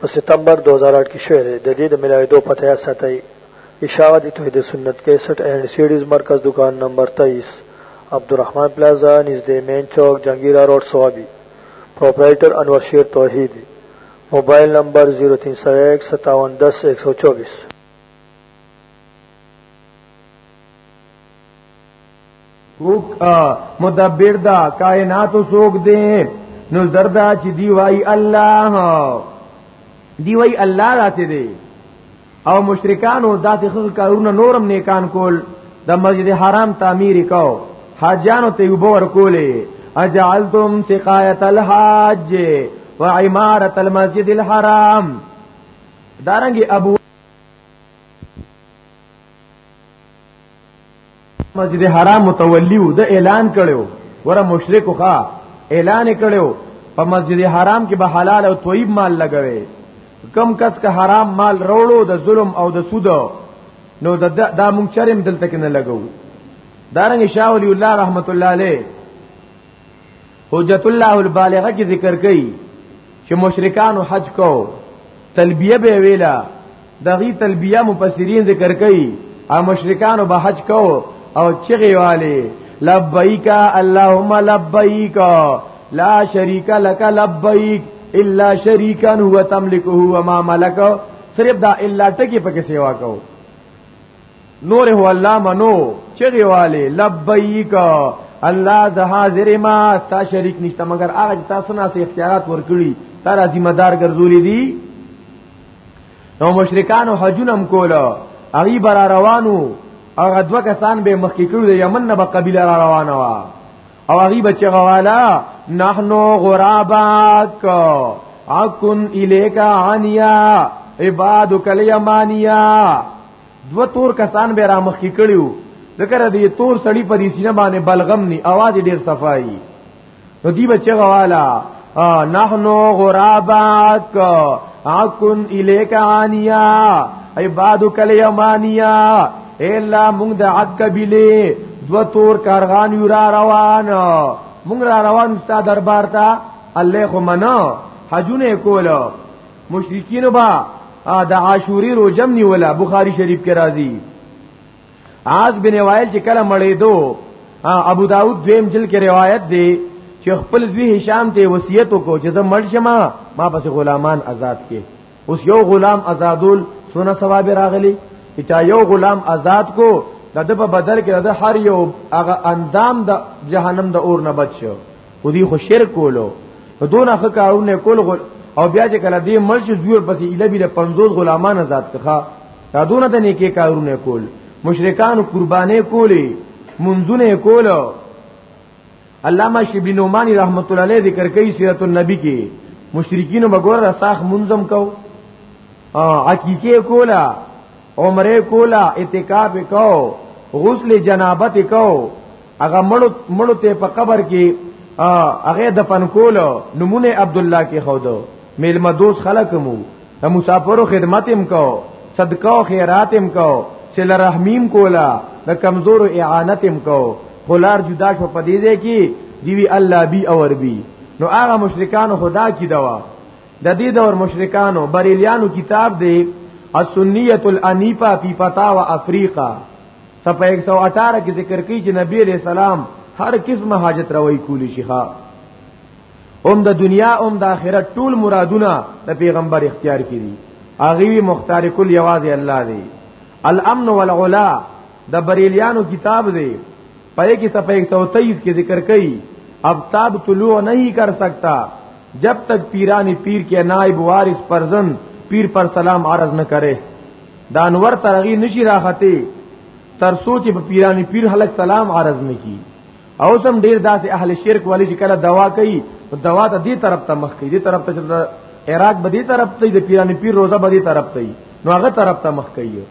په ستمبر 2008 کې شوې ده د دې د ملاویدو پته یا ساتي اشاعت توحید سنت 61 اینڈ سیډیز مرکز دکان نمبر 23 عبدالرحمن پلازا نږدې مین چوک جنگیرا روډ سوابي پرپرایټر انور شیر توحید موبایل نمبر 03015710124 کوک مدبر دا کائنات سوک دے نو زردا چې دی وای الله دی وای الله راته دی او مشرکانو داسې خلک کارونه نورم نیکان کول د مسجد حرام تعمیر کو حاجانو ته یو بور کولې اجعلتم سقایت الحاج وعمارت المسجد الحرام دارنګي ابو مسجد حرام متولیو د اعلان کړو ور مشرک خو اعلان کړو په مسجد حرام کې به حلال او طیب مال لګوي کم کس که حرام مال وروړو د ظلم او د سود نو د دا مونږ چرېم دلته کې نه لګو دارنګ شاولی الله رحمت الله علیه حجت الله البالغه کې ذکر کړي چې مشرکان حج کو تلبیه به ویلا دغه تلبیه مفسرین ذکر کړي او مشرکان به حج کو او چغي والے لبیک اللهم لبیک لا شریک لک لبیک الا شریکا هو تملکه وما ملک صرف دا الا ټکی پکې سیوا کو نور هو الله منو چغي والي لبيک الله ز حاضر ما تا شریک نشته مگر هغه تاسو نه اختیارات ورکړي تر ذمہ دار ګرځولې دي نو مشرکان او حجونم کولا اغي بر روانو هغه دوه کسان به مخکې کړو د یمن نه به قبيله را روانه وا او هغه بچ غوالا نحنو غراباک اكن اليك عنيا عبادك اليمانيا دو تور کسان به را مخ کړیو ذکر دی تور سړی په دې سینه باندې بلغم ني आवाज ډیر صفائی نو دی بچی غوالا نحنو غراباک اكن اليك عانيا عبادك اليمانيا الا موږ د عد قبيله دو تور کارغان یو را روان موږ را روان ستا دربار ته الله خو منا حجونه کولو مشرکین با د عاشوری روزم نیولا بخاری شریف کې راځي عاص بن وائل چې کله مړې دو ابو داود دویم جل کې روایت دی چې خپل زوی هشام ته وصیت وکړو چې زه مړ شم ما پس غلامان آزاد کې اوس یو غلام آزادول سونه ثواب راغلی چې یو غلام آزاد کو د په بدل کې د هر یو هغه اندام د جهنم د اور نه بچو او دی خو شرک کولو نو دون اخ کارونه کول غل او بیا چې کله دې مرش زوی پسې اله بیره 50 غلامان آزاد کخه دا دون ته نیکی کارونه کول مشرکان قربانې کولی منځونه کولو علامہ شبلی نعمانی رحمت الله علیه ذکر کوي سیرت النبی کې مشرکین بګور ساخ منظم کو عقیقه کولا عمره کولا اعتکاف کو غسل جنابت کو هغه مړو مړو ته په قبر کې هغه دفن کول نمونه عبد الله کې خو دو میل مدوس خلق مو د مسافرو خدمت هم کو صدقه او خیرات هم کو سل رحمیم کولا د کمزور اعانت هم کو خلار جدا شو پدې دې کې دیوی الله بی اور بی نو هغه مشرکان خدا کی دوا د دې دور مشرکانو بریلیانو کتاب دی السنیه الانیفه فی فتاوا افریقا صفحه 118 کې ذکر کوي چې نبی علیہ السلام هر قسم حاجت روي کولی شي ها هم د دنیا هم د آخرت ټول مرادونه د پیغمبر اختیار کړي اغي مختار کل یوازې الله دی الامن والعلا د بریلیانو کتاب دی پای کې صفحه 123 کې ذکر کړي افتاب طلوع نہیں کر سکتا جب تک پیرانی پیر کے نائب وارث پرزن پیر پر سلام عرض نہ کرے دانور ترغی نشی راختی تر سوچ په پیرانی پیر حلق سلام عرض نه کی او سم ډیر داسې اهل شرک والی چې کله دوا کوي دوا ته دی طرف ته مخ کوي دی طرف ته عراق به دی طرف ته دی پیرانی پیر روزه به دی طرف ته نو هغه طرف ته مخ کوي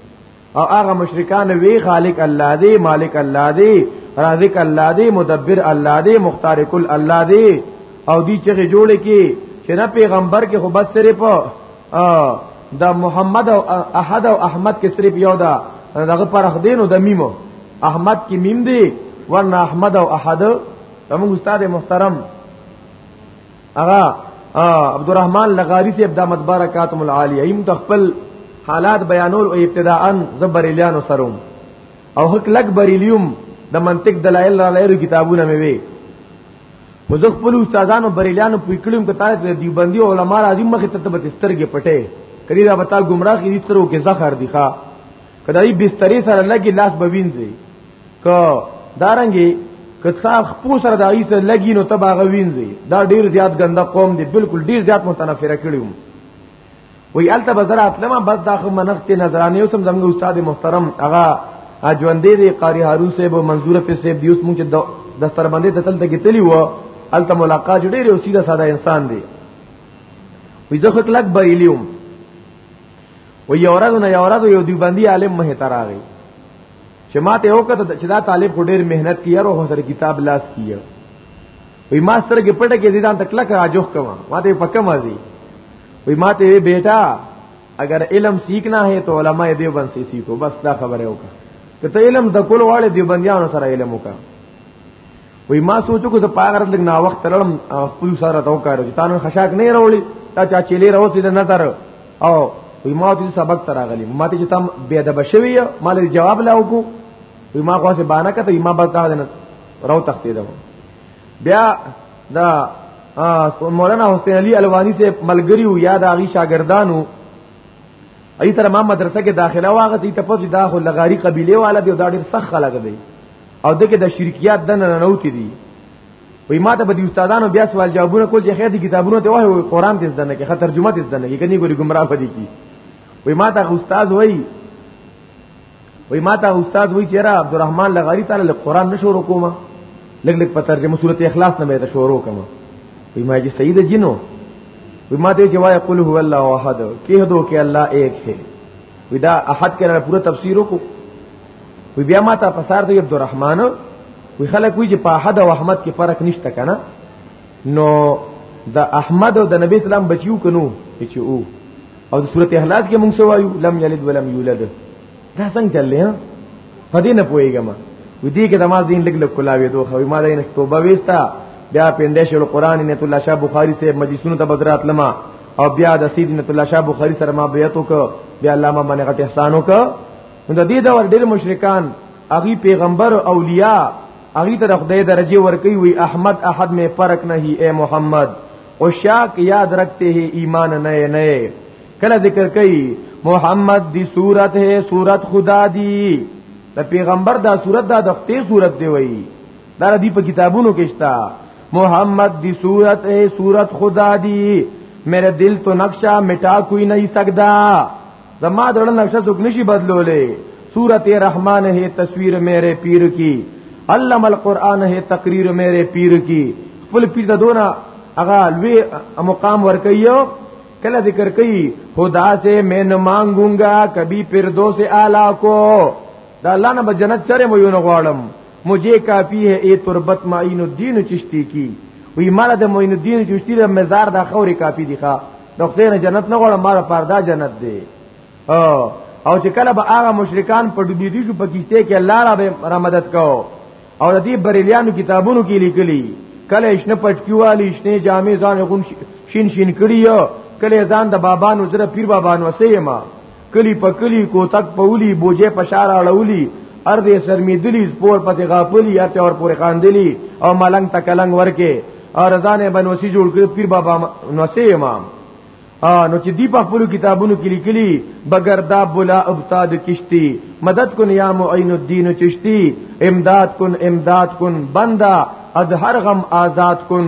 او هغه مشرکان وی خالق الله دی مالک الله دی رازق الله دی مدبر الله دی مختار کل الله دی او دی چې جوړ کی چې نه پیغمبر کې خو بس صرف د محمد او احد او احمد کې صرف یو دا دغه پر خدینو د میمو احمد کې میم دی ورنه احمد او احد زموږ استاد محترم اغا عبدالرحمن لغاری ته د متبرکاتم العالی ایم د خپل حالات بیانول او ابتداء زبریلیان سروم او حق لک بریلیوم د منطق دلایل را لایرو کتابونه مې وی خو زه خپل استادانو بریلیانو پوکړم که تاسو د دیوبندي علما راځي مخه ته به سترګې پټه کړي دا بتا گمراه کړي سترو کې زخر دي ښا کدی بسترې سره لګي لاس بوینځي که دارنګي کڅا خپو سره د ایسه لګی نو تبا غوینځي دا ډیر زیات ګنده قوم دی بالکل ډیر زیات متنفره کړیوم وی الته بزر اتلما بس دا خو منخت نظرانه اوسم زموږ استاد محترم اغا اجوندې دی قاری هارون صاحب او منظور په صاحب دیوس مونږ د دستربندې ته تل تګ تلی و الته ملاقات ډیر او سیده ساده انسان دی وی زه خو کلک بریلیوم وی یورادو نه یورادو یو دیوبندی عالم مه تراغی چې ما ته وکړه چې دا طالب خو ډیر مهنت کوي او هو سره کتاب لاس کیه وی ما سره کې پټه کې ځان تک لکه راجوخ کما ما ته پکم ازي وی ما ته بیٹا اگر علم سیکھنا ہے تو علماء دیوبند سے سیکھو بس دا خبره وکړه ته علم د کول واړې دیوبندیانو سره علم وکړه وای ما سوچو کو زه پاغر لګ نا وخت لړم خپل سره تاو کار چې تانو خشاک نه راولي تا چا چيلې راوتی د نظر او وای ما دې سبق تر غلي ما ته چې تم بیا د بشوي مال جواب لا وکو وای ما خو سه بانه کته ما بس دا نه راو تختې دا بیا دا مولانا حسین علی الوانی سے ملګری او یاد اغي شاګردانو ای تر ما مدرسه کې داخله واغه ای ته پوز دا خو لغاری قبيله والا دی دا ډیر سخت خلک دی او دغه د شرکیات د نه نوتی دي وې ماته به د استادانو بیا سوال جوابونه کول چې خیر دي کتابونو ته وایو قران دې زده نه کې خطر جمعه دې زده نه کې کني ګوري گمراه پدې کی وې ماته استاد وایي وې ماته استاد وایي چې را عبدالرحمن لغاری تعالی له قران نشو رکوما لګ لګ په ترجمه سورته اخلاص نه مې ته شروع کوم وې ما چې سید جنو وې ماته چې وایي قل هو الله احد کہہ دو کہ اللہ ایک ہے ودا احد کے پورا تفسیر کو وی بیا ما ته پسار دی عبدالرحمن وی خلک وی چې په احد او احمد کې فرق نشته کنه نو د احمد او د نبی اسلام بچیو کنو چې او او د سورته احلاس کې موږ سوایو لم یلد ولم یولد دا څنګه چلې ها پدې نه پويګم و دې کې د ما دین لګ لګ کولاوي دوه خو ما دین توبه وستا بیا پیندې شل قران نه الله شاه بخاری سے مجلسونو ته بدرات لما او بیا د سیدنا الله شاه بخاری سره ما بیعت وک بیا علامه باندې غټ احسان وک نو د دې دور ډېر مشرکان اغي پیغمبر او اولیاء اغي ته خدای درجه ورکوي وي احمد احد میں فرق نہیں اے محمد او شاک یاد رکھتے ہیں ایمان نئے نئے کله ذکر کوي محمد دی صورت ہے صورت خدا دی د پیغمبر دا صورت دا د خپل صورت دی وای دا دی په کتابونو کې شتا محمد دی صورت ہے صورت خدا دی میرے دل تو نقشہ مٹا کوئی نہیں سکتا زما دړه نقشه څوک نشي بدلولې سورت رحمان ہے تصویر میرے پیر کی علم القرآن ہے تقریر میرے پیر کی خپل پیر ته دونه هغه لوی مقام ورکیو کله ذکر کوي خدا سے میں نہ مانگوں گا کبھی پردو سے اعلی کو دا الله نه جنت چره مو یو نه غواړم مجھے کافی ہے اے تربت معین الدین چشتی کی وی مال د معین الدین چشتی د مزار د خوري کافی دی ښا نو خدای نه جنت نه غواړم ما د پردا جنت دی او او چې کله به هغه مشرکان په دې دي شو په کیسته کې الله را به را مدد کو او د دې بریلیانو کتابونو کې لیکلي کله اشنه پټکیوالی اشنه جامې ځان غون شین شین کړی کله ځان د بابانو سره پیر بابانو سیما کلی په کلی کوتک پولی بوجه پشار اړولی ارد سرمیدلی سپور پتی غاپلی ارته اور پوری خاندلی او ملنګ تکلنګ ورکه او رضان بنوسی جوړ کړ پیر بابا نوسی امام نو چې دی په خپل کتابونو کې لیکلي بغیر دا بلا ابتاد کشتی مدد کن یا معین الدین چشتی امداد کن امداد کن بندا از هر غم آزاد کن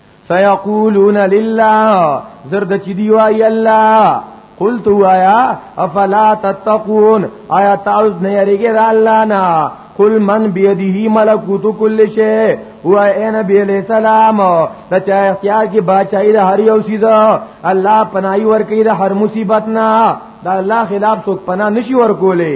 فیقولون لله زرد چې دی وای الله قلت وایا افلا تتقون آیا تعوذ نه یریږي را الله نه قل من بيدیه ملکوت کل شی و اے نبی علیہ السلام دا چا اختیار کی بادشاہی دا ہر یو چیز الله پناہی ورکی دا ہر مصیبت نا دا الله خلاف څوک پناه نشي ورکولې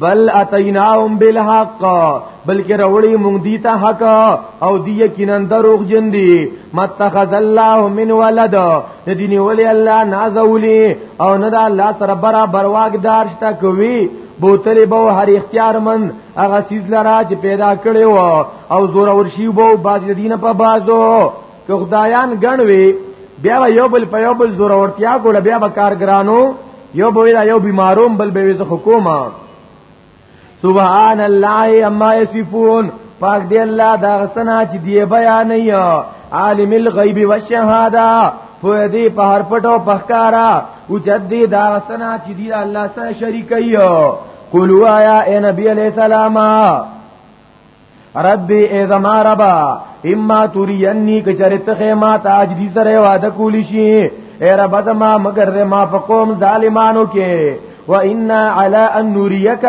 بل اتیناهم بالحق بلکې راوړي مونږ دي ته حق او دی یقینا دروغ جن دي متخذ الله من ولد دې نیولې الله نازولي او نه دا الله سره برابر واګدار شته کوي بوتلی بو هر اختیار من هغه چیز لرا چې پیدا کړي وو او زور ورشي بو باز دینه په بازو که خدایان ګڼ وي بیا یو بل په یو بل زور ورتیا کوله بیا به کارګرانو یو به ویلا یو بیماروم بل به ویزه حکومه سبحان الله اما یصفون پاک دی الله دا غسنا چې دی بیان نه عالم الغیب والشهاده په دې په هر پټو پخکارا او جدي دا غسنا چې دی الله سره شریک ایو قولوا یا نبی علیہ السلام ربي اذا ما ربا اما تريني کچرت خیمه تاج دي سره واده کولی شي اے رب زما مگر ما فقوم ظالمانو کې و ان علی ان نوریک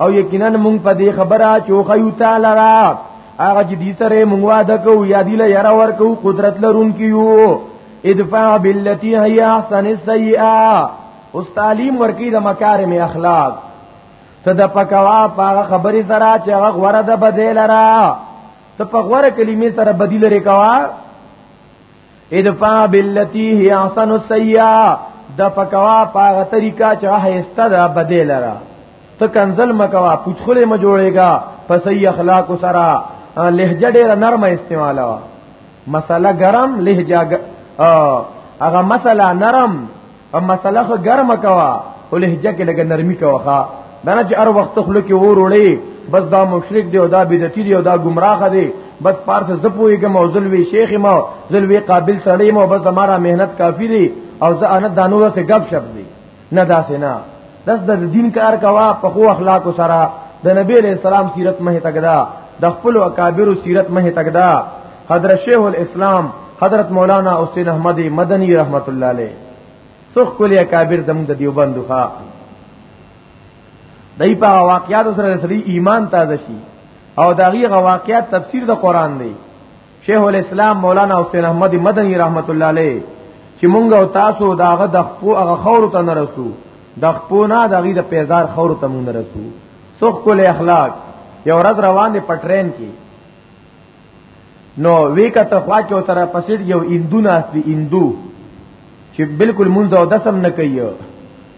او یقینا مونږ په دې خبره چوخه یو تعالی را هغه چې دې سره مونږ واده کوو یا دې له یاره ورکو قدرت لرون کیو ادفع بالتی هي احسن السیئه اوس تعلیم ورکی د مکارم اخلاق ته د پکوا په خبرې سره چې هغه غوړه د بدیل را ته په غوړه کلمې سره بدیل لري کوا ادفع بالتي هي احسن السيئه د پکوا پاغه طریقہ چې هيسته ده بدیل را ته کنزل مکوا پوښخله م جوړېګا په صحیح اخلاق سره لهجه ډېر نرمه استعمال وا مسله ګرم لهجه هغه مسله نرم په مسله خو ګرم کوا او لهجه کې لګ نرمي کوا ښا دا نه چې هر وخت خلو کې ور وړي بس دا مشرک دی او دا بدعتي دی او دا گمراه دی بس پارس زپوي کوم او زلوي شیخ ما زلوي قابل سړی ما بس زماره مهنت کافی دی او زه انا دانو ته غب شپ دی نه داسې نه داس د دین کار کوا په خو اخلاق سره د نبی علیہ السلام سیرت مه تکدا د خپل اکابر سیرت مه تکدا حضرت شیخ الاسلام حضرت مولانا حسین احمد مدنی رحمت الله علیه څوک کلی اکابر زموږ د دیوبند ښا دای په واقعیات سره سړي ایمان تازه شي او دا غي واقعیات تفسیر د قران دی شیخ الاسلام مولانا حسین احمد مدنی رحمت الله علیه چې مونږ او تاسو داغه د خپو هغه خور ته نه رسو د خپو نه دغه د پیزار خور ته مونږ نه رسو څوک کول اخلاق یو ورځ روان دي پټرین کې نو وی کته خوا کې او تر پسید یو هندو ناس دی هندو چې بالکل مونږ او دسم نه کوي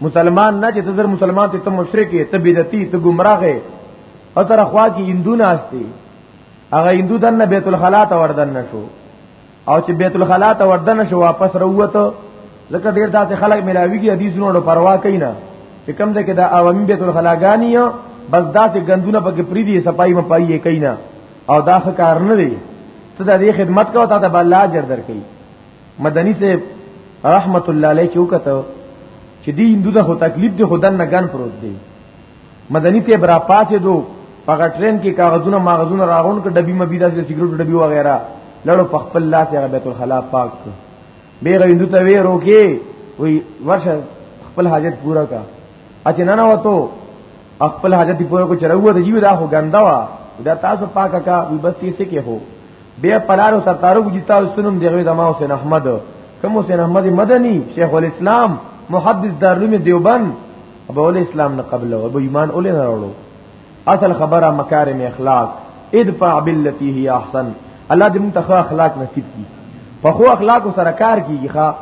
مسلمان نه چې تزر مسلمان ته مشرک ته بدعتي ته گمراه او تر خوا کې هندو ناس دی هغه هندو دنه بیت الخلا ته وردن نشو او چې بیت الخلا ته وردن شو واپس راووته ځکه ډیر داسې خلک ملاویږي حدیثونو ډو پروا کوي نه چې کوم ځای کې دا عوامي بیت الخلا غاني بس داسې غندونه پکې پری دي صفائی مپایي کوي نه او دا کار نه دی ته د دې خدمت کوه ته به الله اجر درکړي مدني سے رحمت الله علیه چوکته چې دی هندو ته تکلیف دی خدای نه ګان پروت دی مدني ته برا پاتې دو هغه ټرین کې کاغذونه ماغذونه راغون ک ډبي مبي داسې سیګریټ ډبي وغیرہ لړو په خپل لاس هغه بیت الخلا پاک بیغه هندو ته وی روکي وی ورشه خپل حاجت پورا کا اته نه نه وته خپل حاجت پورا کو چروه د جیو دا هو ګندا وا دا تاسو پاک کا وی بس یې څه کې هو بیا پلارو ستارو جتا سنم دیغه زما حسین احمد کوم حسین احمد مدنی شیخ الاسلام محدث دارلوم دیوبند ابو ول اسلام نه قبل او ابو ایمان اول نه راوړو اصل خبره مکارم اخلاق ادفع بالتي هي احسن الله دې موږ ته اخلاق نصیب کړي په خو اخلاق سره کار کیږي ښا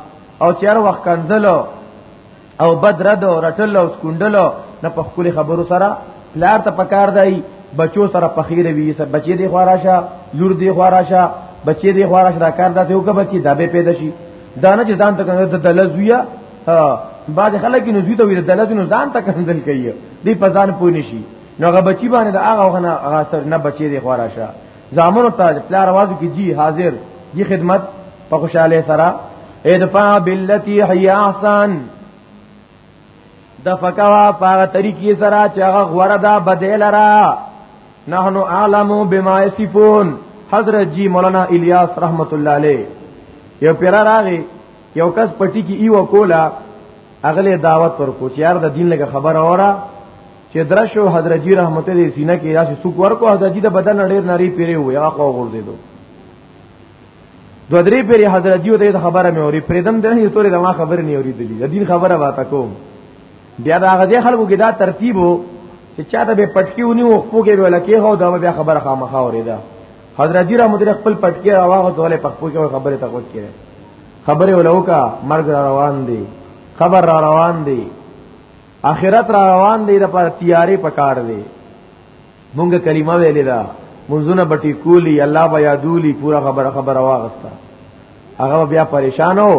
او چیر وخت کنزل او بد رد او رټل او سکوندل نه په خپل خبرو سره پلار ته پکار دی بچو سره پخیر وی سره بچی دی خوراشه لور دی خوراشه بچی دی خوراشه دا کار داسې وکړه بچی دا به پیدا شي دانه چې ځان ته کنه د دلزویا ها بعد خلک نو زیته ویل دلت نو ځان ته کنزل کوي دی په ځان پوه نشي نو هغه بچی باندې دا هغه غنه هغه سر نه بچی دی خورا شه زامن ته پلار आवाज کی جی حاضر جی خدمت په خوشاله سره ادفع بالتي هي احسن د فکوا په طریقې سره چې هغه غوړه دا بدل را نحنو عالمو بما یصفون حضرت جی مولانا الیاس رحمت الله علیه یو پیرا راغی یو کس پټی کې ایو کولا اغله دعوت ورکو چې یار د دین لګه خبر اورا چې درشو حضرت جی رحمت دې سینه کې راشي سوق ورکو حضرت جی د بدن ډېر نری پیری وي هغه خو غور دې دو دو درې پیری حضرت جی ته خبره مې اوري پردم دې نه تورې دما خبر نه اوري دي د دین خبره واته کوم بیا دا غځې خلکو کې دا ترتیب وو چې چاته به پټکی ونی وو خو کې ولا کې هو دا بیا خبره خامخا اوري دا حضرت جی رحمت الله خپل پټکی راوغه دوله په خپل کې خبره تکوت کړي خبره ولوکا مرګ را روان دی خبر را روان دی اخرت را روان دی د پر تیاری پکار دی مونږ کلمه ویلې ده منځونه بټی کولی الله بیا دولی پورا خبره خبره واغستا هغه بیا پریشانو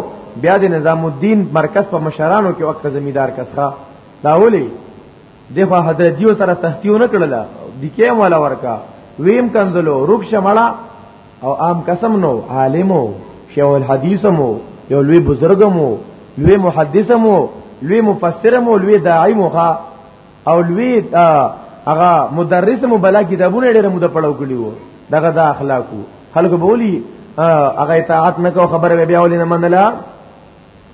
بیا د نظام الدین مرکز په مشرانو کې وخت زمیدار کسخه دا ولي دغه حضرت دیو سره سختیو نه کړل دکې مولا ورکا ویم کندلو روک شمړه او عام قسم نو عالمو شیخ الحدیثمو یو لوی بزرګمو لوی محدثمو لوی مفسرمو لوی داعیمو ښا او لوی هغه مدرسمو بلا کتابونه ډېر مو د پړاو کړیو دغه د اخلاقو خلکو بولی هغه اطاعت نکو خبره بیا ولې نه منله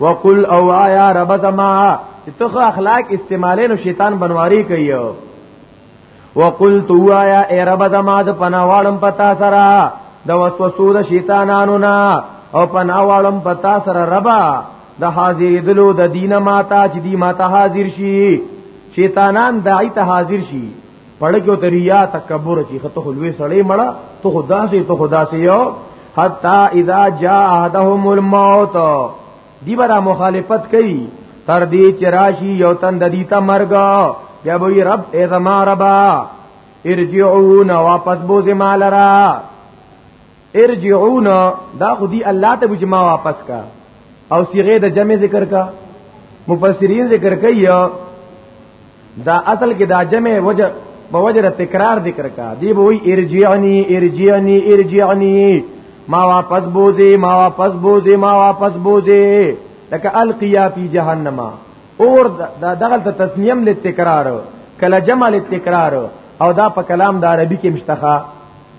وقل او آیا رب زما چې ته اخلاق استعمالې نو شیطان بنواری کوي وقل تو آیا ای رب زما د پناوالم پتا سره د وسوسو د شیطانانو نا او پناوالم پتا سره ربا د حاضر دلو د دینه ماتا چې دی ماتا حاضر شي شیطانان دای ته حاضر شي پړه کې ته ریا تکبر چی خته خو لوی سړی مړه ته خدا سي ته خدا سي یو حتا اذا جاء احدهم الموت دی برا مخالفت کوي تر دې چې راشي یو تن د دې ته مرګ بیا وی رب ای زما ربا ارجعون واپس بوزه مالرا ارجعون دا خو دی الله ته بجما واپس کا او صيغه د جمع ذکر کا مفسرین ذکر کوي دا اصل کې دا جمع وجه په وجه تکرار ذکر کا دی به وی ارجعنی ارجعنی ارجعنی ما واپس بوزي ما واپس بوزي ما واپس بوزي لکه القیا فی جهنم اور دا دغل ته تسنیم لتکرار کله جمع لتکرار او دا په کلام د عربی کې مشتخه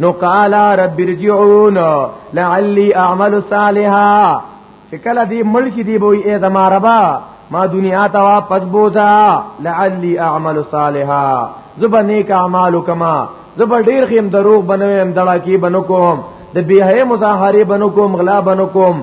نو قال رب ارجعون لعلی اعمل صالحا چې کله دې ملک دې بوې ای زما ربا ما دنیا ته واپس بوزا لعلی اعمل صالحا زبر نیک اعمال کما زبر ډیر خیم دروغ بنوم دړه کی بنو کوم د بیه مظاهره بنو کوم غلا بنو کوم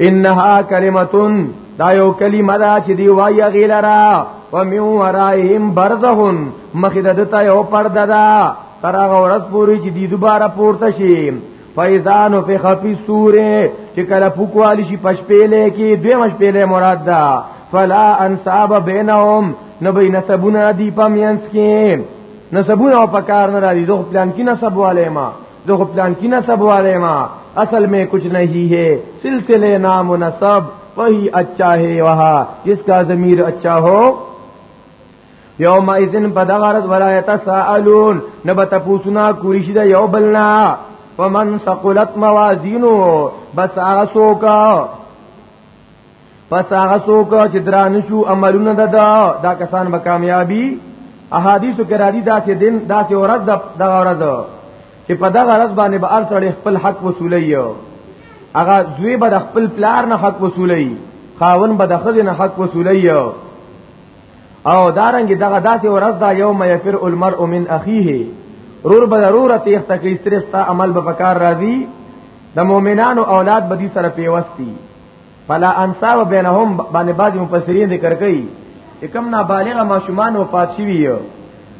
انها کلمتون دا یو کلمه ده چې دی وایي غیلرا و من ورائهم برزهن مخې د دته یو پرده ده تر هغه ورځ پورې چې دی دوباره پورته شي فیزان فی خفی سوره چې کله پوکوالی شي پشپېلې کې دوی مشپېلې مراد ده فلا انصاب بینهم نو به نسبونه دی پمینس کې نسبونه په کار نه راځي زه پلان کې نسب والے ما زه پلان کې نسب والے ما اصل میں کچھ نہیں ہے سلسلے نام و نسب وہی اچھا ہے وہاں جس کا ضمیر اچھا ہو یوم اذن بدغرت ولا يتساءلون نبت پوسنا کوریش دا یو بلنا ومن ثقلت موازینو بس آسو کا پس هغه څوک چې درانه شو عملونه ده دا, دا کسان به کامیابی احادیثو کې راځي دا چې دین دا چې ورځ د دغه ورځ چې په دغه ورځ باندې به ار سره خپل حق وصولي هغه زوی به خپل پلار نه حق وصولي خاون به د خځې نه حق وصولي او دارنګ دغه داسې ورځ دا یوم یفر المرء من اخیه رور به ضرور تیخ تکلیف ترستا عمل به پکار راځي د مؤمنانو اولاد بدی سره پیوستی فلا انصاب بینهم باندې بعض مفسرین ذکر کوي چې کم نابالغه ماشومان وفات شوی یو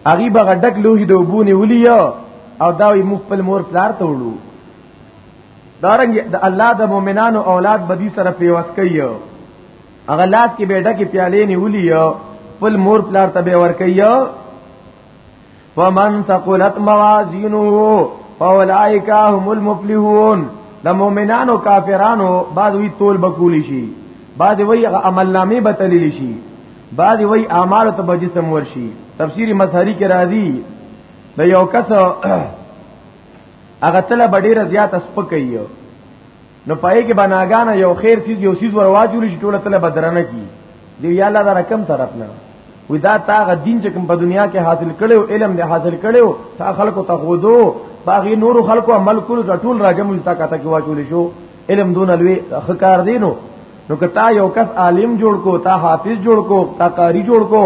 هغه به غډک لوی د وبونی ولي او دا یې مخ په مور پلار ته وړو دارنګ د الله د مؤمنانو اولاد بدی سره پیوس کوي هغه لاس کې بیډه کې پیالې نیولې یو خپل مور پلار ته به ور کوي ومن ثقلت موازینه فاولائک هم المفلحون د مؤمنانو کافرانو بعد وی تول بکول شي بعد وی عمل نامې بتلل شي بعد وی اعمال ته بجسم ورشي تفسیری مظهری کې راځي د یو کس هغه تل بډیره زیات سپکې نو پای کې بناګانه یو خیر چیز یو چیز ورواجول شي ټوله تل بدرنه کی دی یا الله دا رقم طرف نه وی دا تا غ دین چې کوم په دنیا کې حاصل کړو علم دې حاصل کړو تا خلکو ته خودو باغی نور خلکو عمل کول ټول راجم تا کته کې واچول شو علم دون الوی خکار دینو نو که تا یو کس عالم جوړ کو تا حافظ جوړ کو تا قاری جوړ کو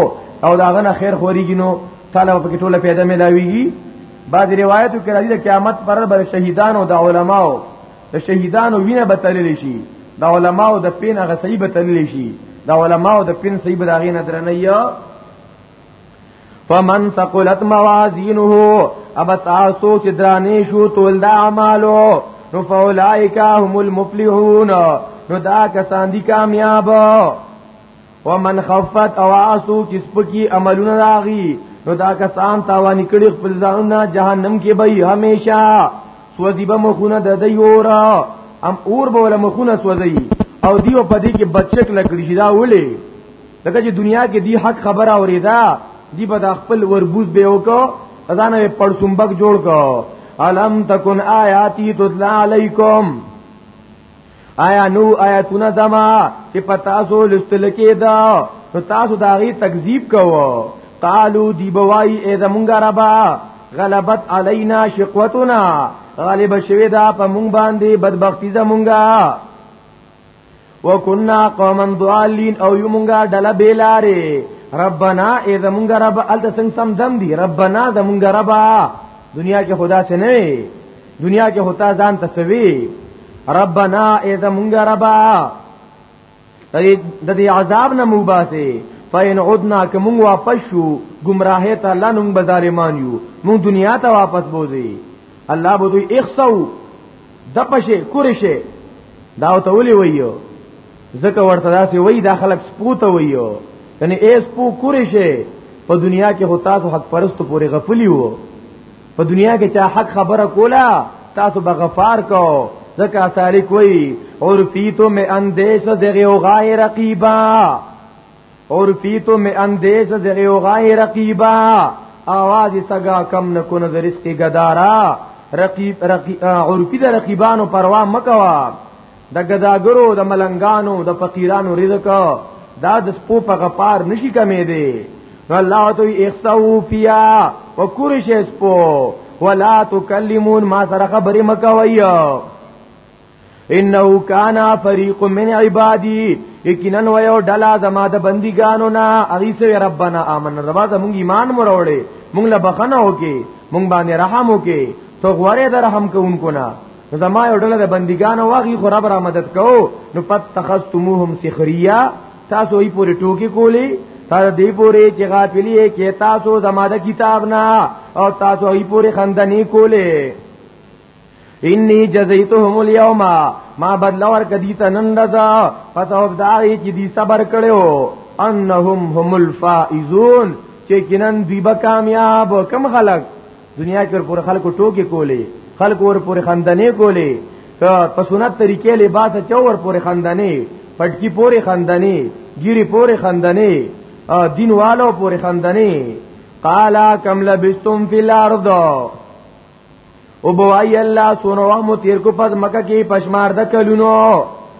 او داغه نه خیر خوريږي نو تعالی په ټوله پیدا ملاويږي بعد روایتو کې راځي د قیامت پر بر شهیدان او د علماو د شهیدانو وینه به تللی شي د علماو د پین هغه صحیح به تللی شي د علماو د پین صحیح به داغې نه درنیا فمن ثقلت موازینه اب تاسو چې درانه شو تول دا اعمالو نو فاولائک هم المفلحون نو دا کسان دي کامیاب ومن خفت او عاسو چې سپکی عملونه راغي نو دا کسان تاوان کړي خپل ځانونه جهنم کې به همیشه سوځي به مخونه د دیورا ام اور به ولا مخونه سوځي او دیو په دې کې بچک لکړي شي دا ولې لکه چې دنیا کې دی حق خبره اوریدا دی به خپل وربوز به وکړو ځانه پړسومبک جوړ کو علم تکن آیاتی تطلع علیکم آیا نو آیاتونه زما چې پتا سو لستل کېدا نو تاسو دا غي تکذیب کوو قالو دی بوای ای زمونږ ربا غلبت علینا شقوتنا غالب شوی دا په مونږ باندې بدبختی زمونږه وکنا قوما ضالین او یمونږه ډله بیلاره ربنا ای زمونږ رب الته څنګه سم دم دی ربنا زمونږ ربا دنیا کې خدا څه نه دنیا کې هوتا ځان تسوي ربنا اذا مونږ ربا د دې عذاب نه مباسي فین عدنا که مونږ واپس شو گمراهه ته الله نوم بظالمان یو مونږ دنیا ته واپس بوزي الله به دوی اخسو دپشه کورشه دا ته ولي ویو زکه ورته داسې وای دا خلک سپوته ویو یعنی ایس پو کورشه په دنیا کې هوتا سو حق پرستو پورې غفلی وو په دنیا کې چا حق خبره کولا تاسو بغفار کو زکا سالک وی اور فی تو میں اندیش زغی و غای رقیبا اور فی تو میں اندیش زغی و غای رقیبا آواز سگا کم نکو نظر اس کی گدارا رقیب رقیب عرفی دا رقیبانو پروا مکوا د ګداګرو د ملنګانو د فقیرانو رزق دا د سپو په غپار نشي کمې دی نو الله تو اخسو فیا وکورش سپو ولا تکلمون ما سره خبرې مکوي انه کان فریق من عبادی یقینا و یو ډلا زما د بندګانو نه اغي سوی ربنا امن ربا زموږ ایمان مو راوړې مونږ له بخنه وکي مونږ باندې رحم وکي تو غواره د رحم کوونکو نه نو زما یو ډله د بندګانو واغی خو رب را مدد کو نو پد تخستموهم سخریا تاسو یې پورې ټوکی کولی تر دې پورې چې غافلی کې تاسو زما د کتاب نه او تاسو یې پورې خندنی کولی انی جزیتهم اليوم ما بدل ور کدی تنن دزا پتو دای چې دی صبر کړو انهم هم الفائزون چې کینن دی به کامیاب کم خلک دنیا کې پر خلکو ټوکی کولې خلکو ور پر خندنې کولې په سنت طریقې لباس چور پر خندنې پټکی پورې خندنې ګيري پورې خندنې دین والو پورې خندنې قالا کم لبستم فی الارض او بوای الله سونو مو تیر کو پد مکه کې پشمار د کلونو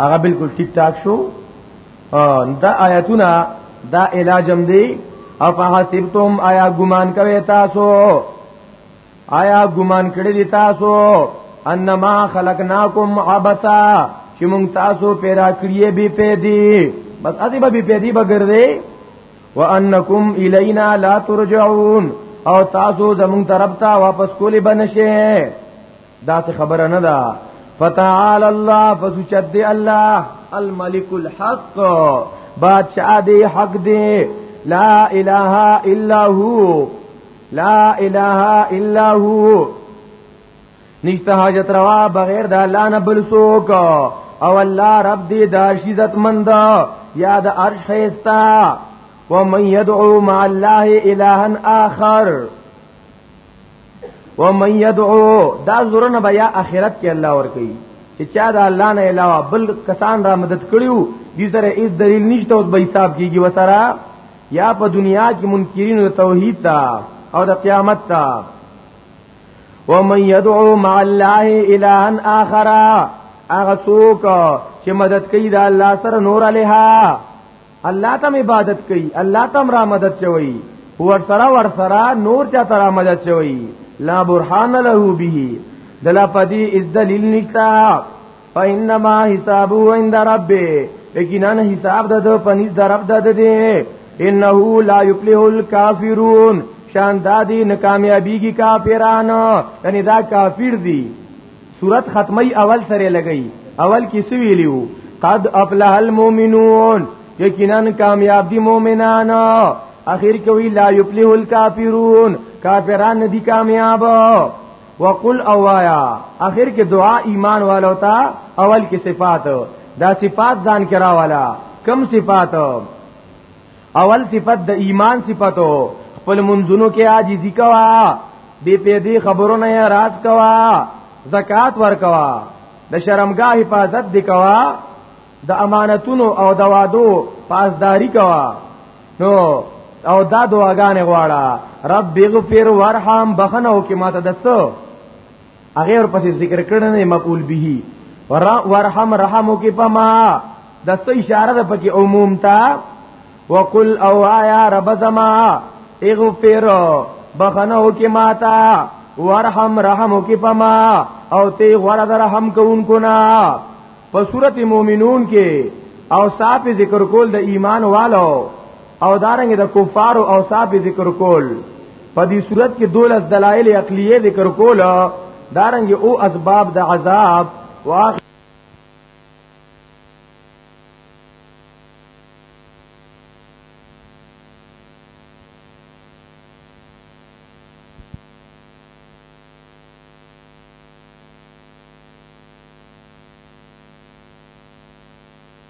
هغه بالکل ټیک ټاک شو دا آیتونه دا علاجم دی او فحسبتم آیا ګمان کوي تاسو آیا ګمان کړی دی تاسو انما خلقناکم عبثا چې مونږ تاسو پیدا کړی به پیدي بس اسی به پیدي بغیر دی وانکم الینا لا ترجعون او تاسو زمون طرف ته واپس کولی بنشه دا څه خبره نه ده فتعال الله فسجد الله الملك الحق بادشاہ دی حق دی لا اله الا هو لا اله الا هو نشته حاجت روا بغیر د الله نه بل څوک او الله رب دې د عرش عزت مند یا د عرش خيستا ومن يدعو مع الله الها اخر و من يدعو دا زورن بیا اخرت کې الله ور کوي چې چا دا الله نه علاوه بل کسان را مدد کړیو دې سره هیڅ دلیل نشته او به حساب کیږي وسره یا په دنیا کې منکرین د توحید تا او د قیامت تا و من يدعو مع الله الها اخر هغه څوک چې مدد کوي دا الله سره نور الها الله تم عبادت کوي الله تم را مدد چوي ور سره ور سره نور چا تر مدد چوي لا برهان له به دلا پدی از دلیل نشتا فإنما حسابه عند ربه یقینا حساب د پنځ درب د دې انه لا یفلح الکافرون شان دادی ناکامیابی کی کافرانو یعنی دا کافر دي صورت ختمی اول سره لګی اول کې سویلیو قد افلح المؤمنون یقینا کامیاب دي مؤمنان اخر کې وی لا یفلح الکافرون کافران ندي کامیاب وقل اوایا اخر کې دعا ایمان والو ته اول کې صفات دا صفات ځان کرا والا کم صفات اول صفت د ایمان صفتو خپل منځونو کې عاجزی کوا بی پیدې خبرو نه راز کوا زکات ور کوا د شرمګاه حفاظت دی کوا د امانتونو او د وادو پاسداری کوا نو او دا دعاګانې غواړه رب بغفر ورحم بخنه او کې ماته دسو هغه ور پسې ذکر کړل نه مقبول به ورحم رحمو کې پما د څه اشاره ده پکې عموم تا وقل او آیا رب زما اغفر بخنو کې ماتا ورحم رحمو کې پما او تی غره در رحم کوونکو نا په سورته مومنون کې او صاحب ذکر کول د ایمان والو او دارنګ د کفار او اوصاف ذکر کول په دې صورت کې دولس دلایل عقلیه ذکر کول دارنګ او اسباب د عذاب واخ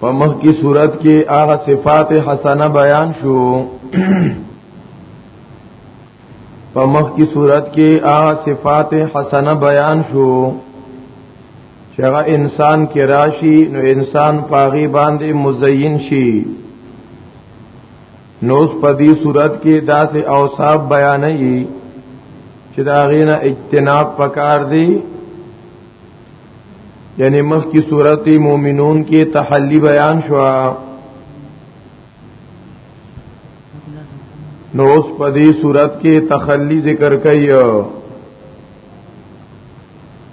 په مخ کی صورت کې هغه صفات حسنه بیان شو په مخ کی صورت کې هغه صفات حسنه بیان شو چې هغه انسان کې راشي نو انسان پاغي باندې مزین شي نو په دې صورت کې داسې اوصاف بیانې چې دا غینه اجتناب پکار دی یعنی مخ کی صورت مومنون کې تحلی بیان شو نو اوس په دې صورت کې تخلی ذکر کوي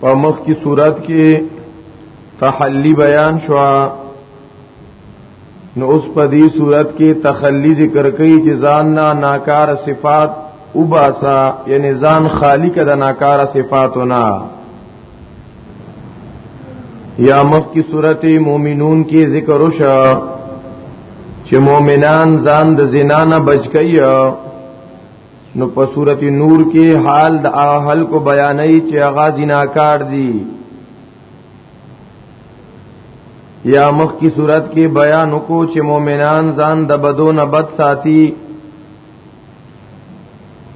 په مخ کی صورت کې تحلی بیان شو نو اوس په دې صورت کې تخلی ذکر کوي چې ځان نه ناکار صفات وباسا یعنی ځان خالی کده ناکار صفاتونه یا مخ کی صورت مومنون کی ذکر وشا چې مومنان ځان د زنا نه بچ کړي نو په صورت نور کې حال د اهل کو بیانې چې هغه زناکار دي یا مخ کی صورت کې بیان کو چې مومنان ځان د بدو نه بد ساتي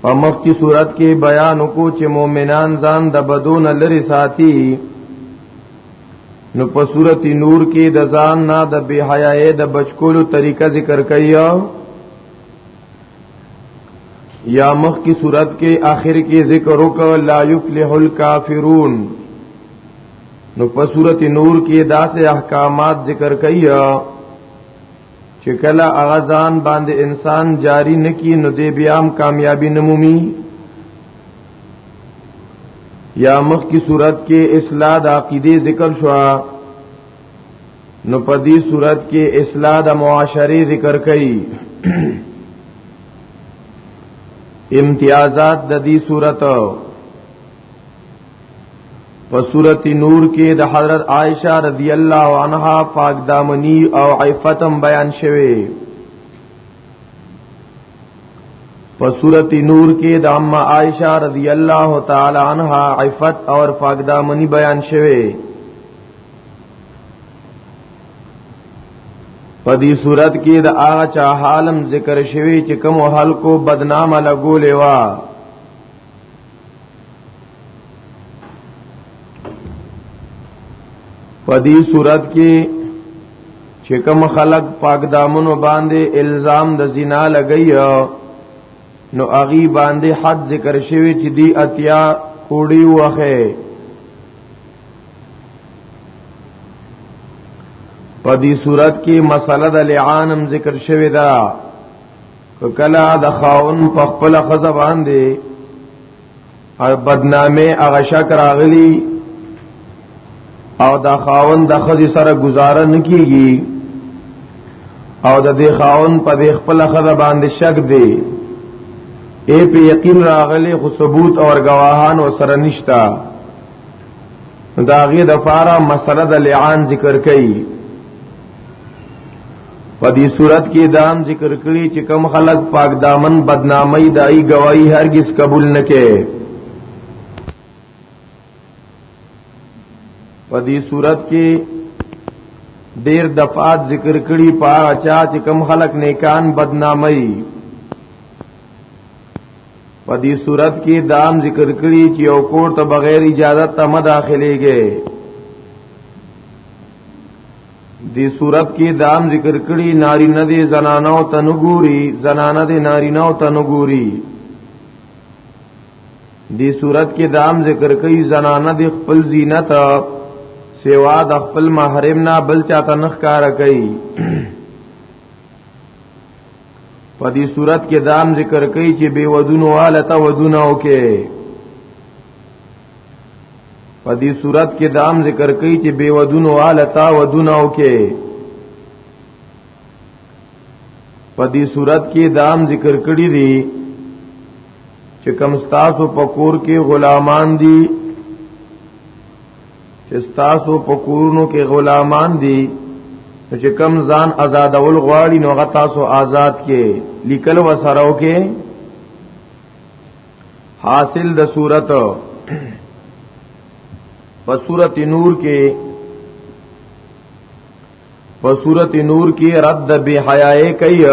په مخ کی صورت کې بیان کو چې مؤمنان ځان د بدون لری ساتي نو په صورت نور کې د ځان نه د بی حیاي د بچکولو طریقه ذکر کیا یا مخ کی صورت کې آخر کې ذکر وکړه لا یفلح الکافرون نو په صورت نور کې داسې احکامات ذکر کیا چې کله هغه ځان باندې انسان جاری نکی نو دی بیا هم کامیابی نمومي یا مخ کی صورت کې اصلاح د عقیده ذکر شو نو په دې صورت کې اصلاح د معاشري ذکر کړي امتیازات د دې صورت په سورت نور کې د حضرت عائشہ رضی الله عنها پاک دامنی او عفتم بیان شوه په سورت نور کې د اما عائشہ رضی الله تعالی عنها عفت او پاک دامنی بیان شوه په دې صورت کې د هغه چا حالم ذکر شوی چې کوم حال کو بدنامه لګولې وا په دې صورت کې چې کوم خلق پاک دامنو باندې الزام د زنا لګي نو اغي باندې حد ذکر شوی چې دی اتیا کوړی وخه په دې صورت کې مسله د لعانم ذکر شوی دا کلا د خاون په خپل خزه باندې او بدنامه هغه شک راغلی او دا خاون د خزي سره گزاره نکېږي او د دې خاون په دې خپل خزه باندې شک دی اے په یقین راغلی خو ثبوت او گواهان وسره نشتا داغه د فاره مسله د لعان ذکر کړي په دې صورت کې دام ذکر کړی چې کم خلق پاک دامن بدنامي دای گواہی هرگز قبول نکې په دې صورت کې ډیر دفعات ذکر کړی په اچا چې کم خلق نیکان بدنامي په دې صورت کې دام ذکر کړی چې یو کور ته بغیر اجازه ته ما داخليږي دې صورت کې دام ذکر کړی ناری نه دې زنانو ته نګوري زنانه دې ناری نه ته نګوري دې صورت کې دام ذکر کړی زنانه دې خپل زینت سیوا د خپل محرم نه بل چاته نخ کار کوي په دې صورت کې دام ذکر کوي چې بے ودونو حالت ودونه وکي په دې صورت کې دام ذکر کوي چې بے ودونو حالت ودونه وکي په دې صورت کې دام ذکر کړی دی چې کم تاسو پکور کې غلامان دي چې تاسو په کورونو کې غلامان دي چې کم ځان آزادول غواړي نو هغه تاسو آزاد کې لیکل وسرو کې حاصل د صورت په صورت نور کې په صورت نور کې رد بے حیاي کوي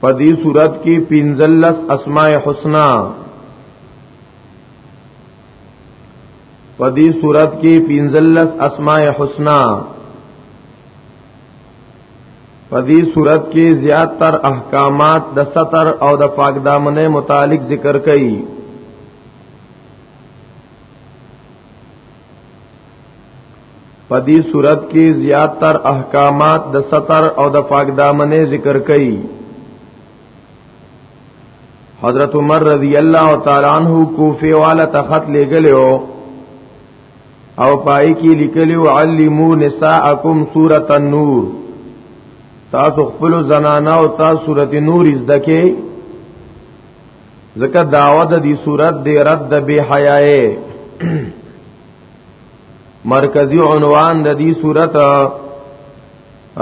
په دې صورت کې پنځلس اسماء الحسنا په دې صورت کې پنځلس اسماء حسنا په دې صورت کې زیات تر احکامات د ستر او د پاک دامنه متعلق ذکر کړي په دې صورت کې زیات تر احکامات د ستر او د پاک دامنه ذکر کړي حضرت عمر رضی الله تعالی عنہ کوفه والا تخت لګلو او پای کې لیکلو علمو نساءکم سورۃ النور تاسو خپل زنانه او تاسو سورۃ نور زده کې ځکه داوود دی سورۃ دی رد به حیاي مرکزی عنوان د دې سورته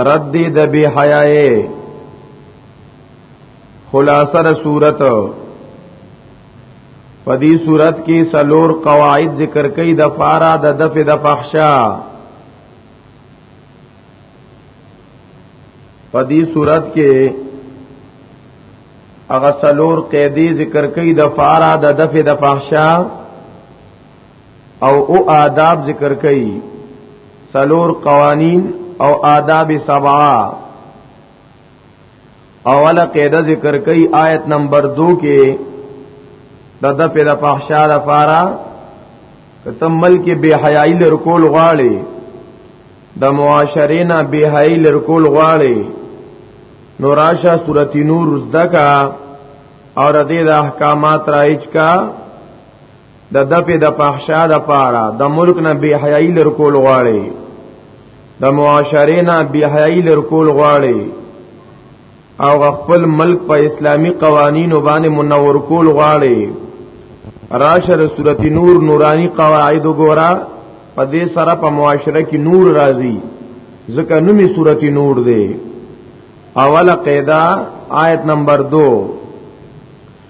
رد دی د بی حیاي خلاصه صورت په دې صورت کې سلور قواعد ذکر کړي د فارا د دفع د فحشا په دې صورت کې هغه سلور قیدی ذکر کړي د فارا د دفع د فحشا او او آداب ذکر کړي سلور قوانین او آداب سبعه اوله قاعده ذکر کړي آیت نمبر 2 کې د د په د فحشا د فارا کته ملک به حیاي لر کول غواړي د معاشرې نه به حیاي لر کول غواړي نو راشه سورتی نور زدکا اور دې د احکامات رایج کا د دپې د پخشا د پاره د ملک نه بی حیائی لرکول غواړي د معاشره نه بی حیائی لرکول غواړي او خپل ملک په اسلامی قوانینو باندې منور کول غواړي راشر سورتی نور نورانی قواعد وګورا په دې سره په معاشره کې نور راځي ځکه نومي سورتی نور دی اوله قاعده آیت نمبر 2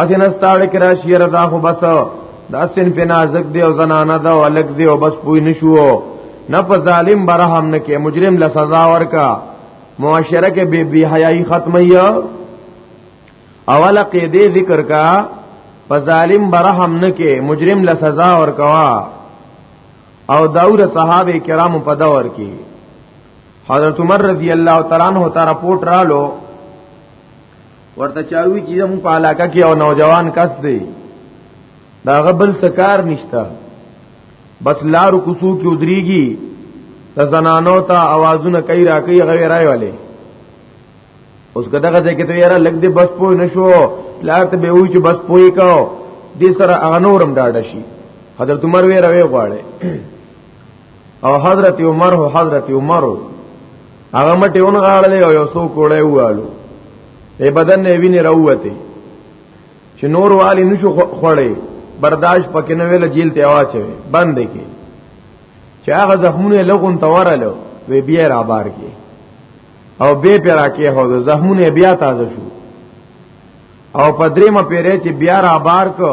اته نستاړه کرا شیر دا خو بس دا سن په نازک دی او زنانه دا ولګ دی او بس پوی نشو نه په ظالم برهم نه کې مجرم له سزا ورکا معاشره کې بی بی حیاي ختمیا اول قیدې ذکر کا په ظالم برهم نه کې مجرم له سزا ورکوا او داور صحابه کرامو په دور کې حضرت عمر رضی الله تعالی عنہ ته رپورټ رالو ورته چاوي چې زموږ په علاقه کې او نوجوان کس دی دا غبل سکار نشتا بس لار کوسو کې ودريږي د زنانو ته आवाजونه کوي را کوي غوي راي والے اوس کداغه ځکه ته یاره لګ دې بس پوي نشو لار ته به وی چې بس پوي کو دې سره اغنورم ډاډه شي حضرت عمر وی راوي غواړي او حضرت عمر هو حضرت عمر هغه مټي اون غاړلې او یو سو کوړې ووالو په بدن نه ویني راوته چې نور والی نشو خوړې برداشت پکې نه ویل جیل ته واچي بند کې چې هغه زخمونه لغون تورلو وی بیا را بار کې او به پیرا کې هو زخمونه بیا تازه شو او پدریمه پیرې چې بیا را بار کو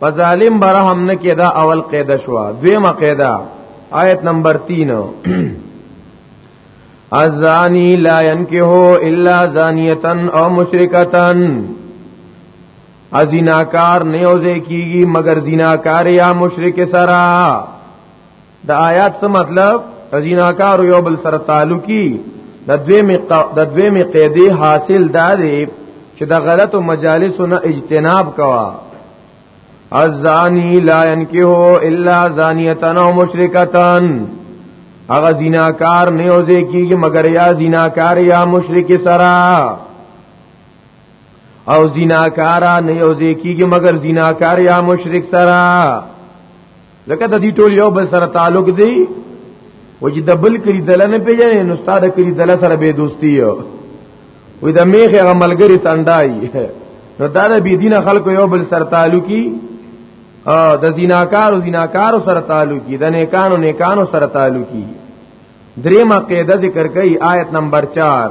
په ظالم برهم نه کېدا اول قاعده شو دویمه قاعده آیت نمبر 3 الزانی لا ينكه الا زانیه او مشرکه ازیناکار نه اوځي کیږي مگر زیناکار یا مشرک سره د آیات څه مطلب زیناکار یو بل سره تعلقي د دوی می د دوی می قیدی حاصل داري چې د غلطو مجالسو نه اجتناب کوا الزانی لا ينکه الا زانیتن او مشرکتن هغه زیناکار نه اوځي کیږي مگر یا زیناکار یا مشرک سره او زیناکارا نه اوځي کیږي مگر زیناکار یا مشرک سره لکه د دې ټول یو بل سره تعلق دی و چې د بل کلی دله نه پیژنې نو ستاد کلی دله سره به دوستی یو وې د میخ هغه ملګری تندای نو دا د بی دینه خلکو یو بل سره تعلقي او د زیناکار او زیناکار سره تعلقي د نیکانو نیکانو سره تعلقي دریمه قاعده ذکر کړي آیت نمبر 4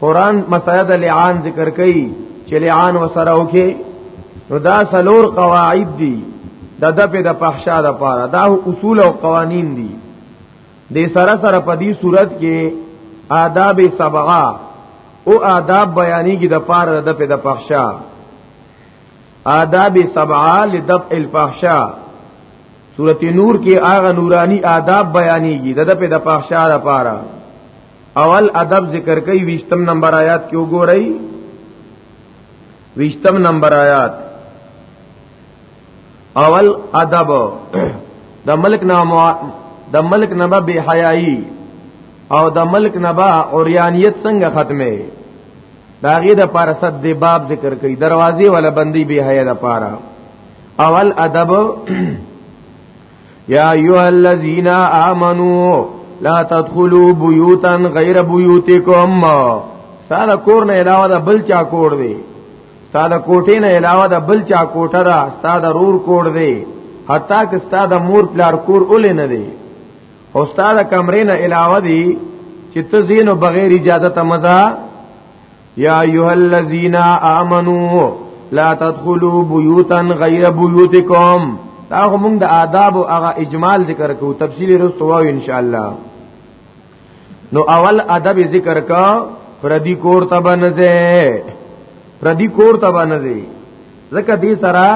قران مساله د لعان ذکر کړي چې لعان وسره وکي نو دا سلور قواعد دي د دپې د پخشا د پاره دا اصول او قوانین دي د سره سره په دې صورت کې آداب سبعه او آداب بیانې کې د پاره د دپې د پخشا آداب سبعه لدب الفحشا سورۃ نور کې آغا نورانی آداب بیانېږي د دپې د پخشا د پاره اول ادب ذکر کوي وشتم نمبر آیات کې وګورئ وشتم نمبر آیات اول ادب د ملک نامه د ملک نبا بے حیائی او د ملک نبا اوریانیت څنګه ختمه دا غي د پار صد دی باب ذکر کوي دروازې ولا بندي بے حیا د پاره اول ادب یا ایها الذین آمنو لا تدخلوا بیوتا غیر بیوتکم ساده کور نه علاوه د بل چا کور دی ساده کوټې نه علاوه د بل چا کوټه ده ساده رور کور دی حتی که ساده مور پلار کور اولې نه دی او ساده کمرې نه علاوه دی چې ته زینو بغیر اجازه ته مزه یا ایها الذین آمنو لا تدخلوا بیوتا غیر بیوتکم دا خو موږ د آداب او هغه اجمال ذکر کوو تفصیلی رسو وایو ان شاء الله نو اول ادب ذکر کا پردی کور ته بنځه پردی کور ته بنځه زکه دې سره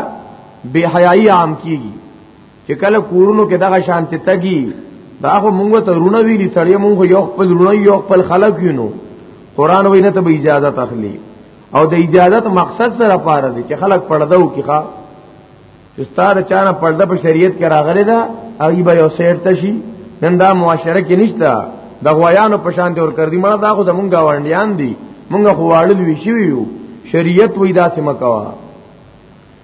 بے حیايي عام کیږي چې کله کورونو کې دغه شانته تګي دا خو مونږ ته رونه ویلي سړی مونږ یو خپل رونه یو خپل خلق یو نو قران وینه ته به اجازه تخلی او د اجازت مقصد سره پاره دي چې خلک پړده وکړي ښا استاد چانه پړده په شریعت کې راغلی دا هغه به یو سیر تشي نن دا معاشره کې نشته د غویانو په شان دی ور کړی مړه دا خو زمونږ غونډیان دي مونږ خو واړل وی شو شریعت وې داسې مکوا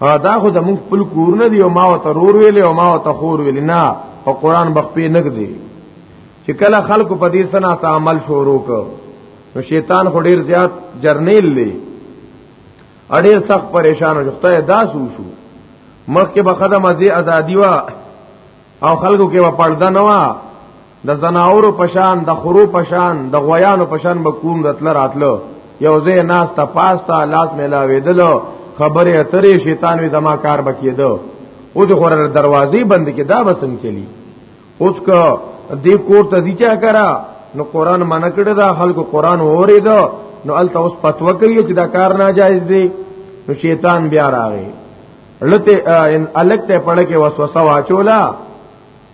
ها دا خو زموږ خپل کور نه دی او ما او ترور ویل او ما او تخور ویل نه او قران بخپې نه دی چې کله خلکو په دې سنا ته عمل شروع ک نو شیطان خو ډیر زیات جرنیل لې اړیر سخت پریشان شو خدای دا سو شو مخکې به خدمت ازادي وا او خلکو کې و پړده نه وا د زناورو پشان د خرو پشان د غویانو پشان به کوم راتل راتلو یو ځای ناس ته پاستا لاس ملاوي دلو خبره اترې شیطان وي زما کار بکیدو او د خور دروازې بند کې دا بسن چلی اوس کو دې کوټ ته ځی چا کرا نو قران منع کړی دا خلکو قران اوري دا نو الته اوس پتو کوي چې دا کار ناجایز دی نو شیطان بیا راغی لته الکته پړه کې وسوسه واچولا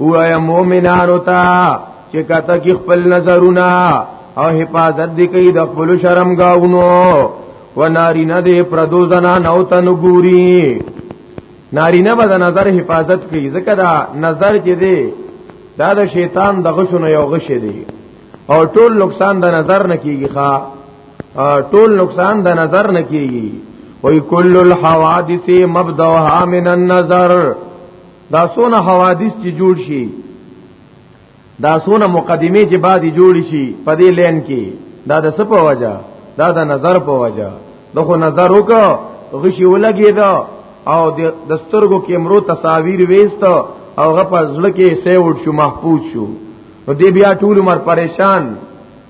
وایا مؤمنانو ته چې کته کې خپل نظرونه او حفاظت دې کوي د خپل شرم گاونو و نارینه دې پردو زنا نو تن ګوري نارینه به د نظر حفاظت کوي ځکه دا نظر چې دی دا د شیطان د غشونو یو غش دی او ټول نقصان د نظر نه کیږي ښا ټول نقصان د نظر نه کیږي وای کل الحوادث مبدوها من النظر دا سونه حوادث چې جوړ شي دا سونه مقدمه چې بعد جوړ شي په دې لین کې دا د سپه وجه دا د نظر په وجه دغه نظر وکړه غشي ولګي دا او د سترګو کیمرو تصاویر وېست او غپ ځل کې سیوډ شو محفوظ شو نو دې بیا ټول عمر پریشان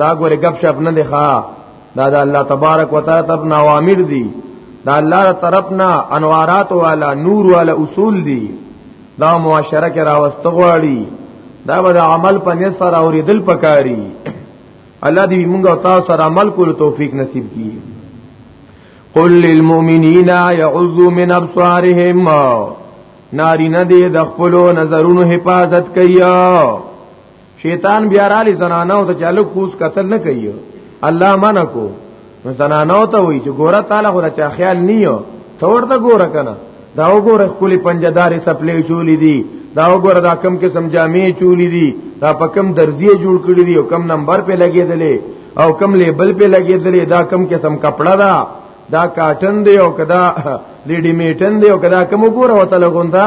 دا ګوره غب شپ نه دی ښا دا د الله تبارک وتعالى طرف نه اوامر دي دا الله طرف نه انوارات والا نور والا اصول دي دا معاشره کې راوست غواړي دا به عمل په نسر او ردل پکاري الله دې موږ او تاسو سره عمل کولو توفیق نصیب کړي قل للمؤمنین یعذو من ابصارهم ناری نه دې د خپل نظرونو حفاظت کوي شیطان بیا را لې زنانه او ته چالو کوس قتل نه کوي الله منع کو نو زنانه او ته وای چې ګوره تعالی خو چا خیال نیو ته ورته ګوره کنه دا وګوره خپل پنجداري سپلې چولې دي دا وګوره دا کم قسم جامې چولې دي دا په کم درځي جوړ کړی دي او کم نمبر په لګېدلې او کم لیبل په لګېدلې دا کم قسم کپڑا دا دا کاټن دی او کدا لیډی میټن دی او کدا کم وګوره وته لګوندا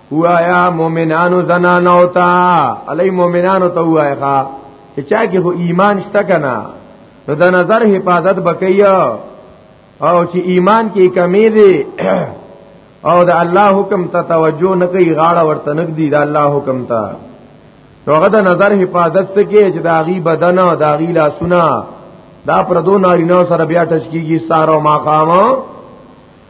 وایا مؤمنانو زنانو ته علی مؤمنانو ته وایخه چې چا کې خو ایمان شته کنه نو د نظر حفاظت بکیا او چې ایمان کې کمی دی او د الله حکم ته توجه نه کوي غاړه ورته نه دی د الله حکم ته هغه د نظر حفاظت څخه کې چې داغي بدن او داغي لاسونه دا پردو نارینه سره بیا ټچ کیږي سارو ماقامو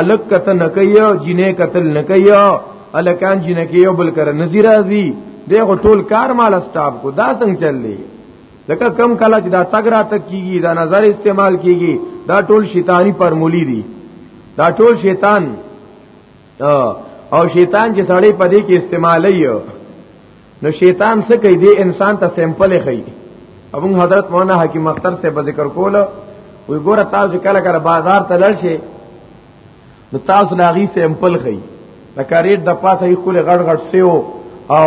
الک کته نکیا جنې قتل نکیا الکان جنې کیو بل کر نذیر ازي دغه ټول کار مال سٹاپ کو دا څنګه چل دی لکه کم کله چې دا تګ را تک کیږي دا نظر استعمال کیږي دا ټول شیطانی پرمولی دي دا ټول شیطان او شیطان چې سړی پدې کې استعمالي نو شیطان څه کوي دی انسان ته سیمپل خي ابو حضرت مولانا حکیم اختر سے به ذکر کوله وی ګوره تاسو کله کله بازار ته لړ شي نو تاسو لاغي سیمپل خي لکه ریټ د پاسه یې خپل غړ غړ سیو او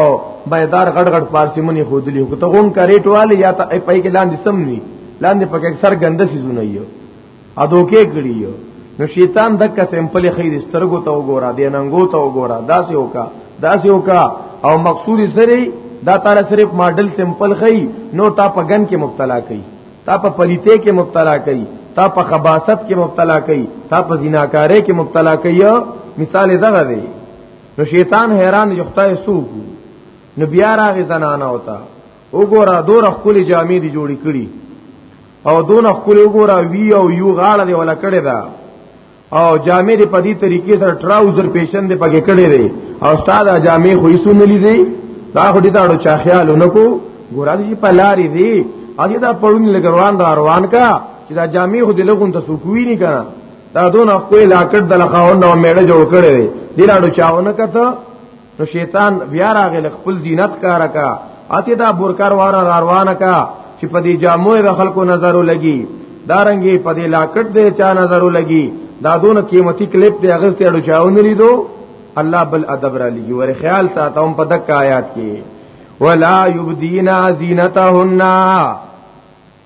بایدار غړ غړ پارسی منی خودلی خو ته غون کا ریټ والے یا ته پای کې لاندې سم ني لاندې پکې اکثر ګنده سيزونه یو ادو کې کړی یو نو شیطان دک سیمپل خیر سترګو ته وګوره د ننګو ته وګوره داسې وکا داسې وکا او مقصود سره دا تعالی صرف ماډل سیمپل خی نو تا په ګن کې مبتلا کړي تا په پلیته کې مبتلا کړي تا په خباست کې مبتلا کړي تا په زناکارې کې مبتلا کړي مثال دغه دی نو شیطان حیران یختای سو نو بیا راغی زنانه وتا وګوره دور خپل جامې دي جوړې کړي او دون خپل وګوره وی او یو غاړه دی ولا کړی دا او جامې دې په دې طریقې سره ټراوزر پیشن دې پکې کړی دی او استاد جامې خو یې سونلې دي دا خو دې دا ډو چا خیال نکو ګورا دې په لارې دي اګه دا پړون لګروان دا روان کا چې دا جامې خو دې لګون ته سکوي نه کړه دا دون خپل لاکټ د لخاون نو میړه جوړ کړی دی دې ډو چاونه کته نو شیطان بیا راغل خپل زینت کارا کا اته دا برکر واره روانه کا چې په دې جامو د خلکو نظر لګي دارنګي په دې لاکټ دې چا نظر لګي دا دون قیمتي کلیپ دې هغه ته اړو چاو نه لیدو الله بل ادب را لګي ور خیال ساتم په دک آیات کې ولا یبدینا زینتهن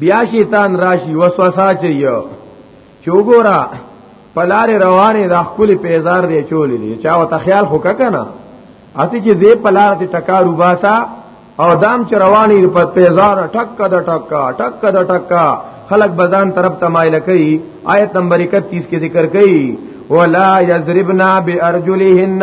بیا شیطان راشي وسوسه چي چوغورا پلار روانه د خپل پیزار دی چولې دی چا وته خیال خو کنه اته چې دې پلار ته ټکارو باسا او دام چې رواني په پیزار ټک د ټک ټک د ټک خلق بزان طرف تمایل کوي آیت نمبر 31 کې ذکر کوي ولا یضربنا بارجلهن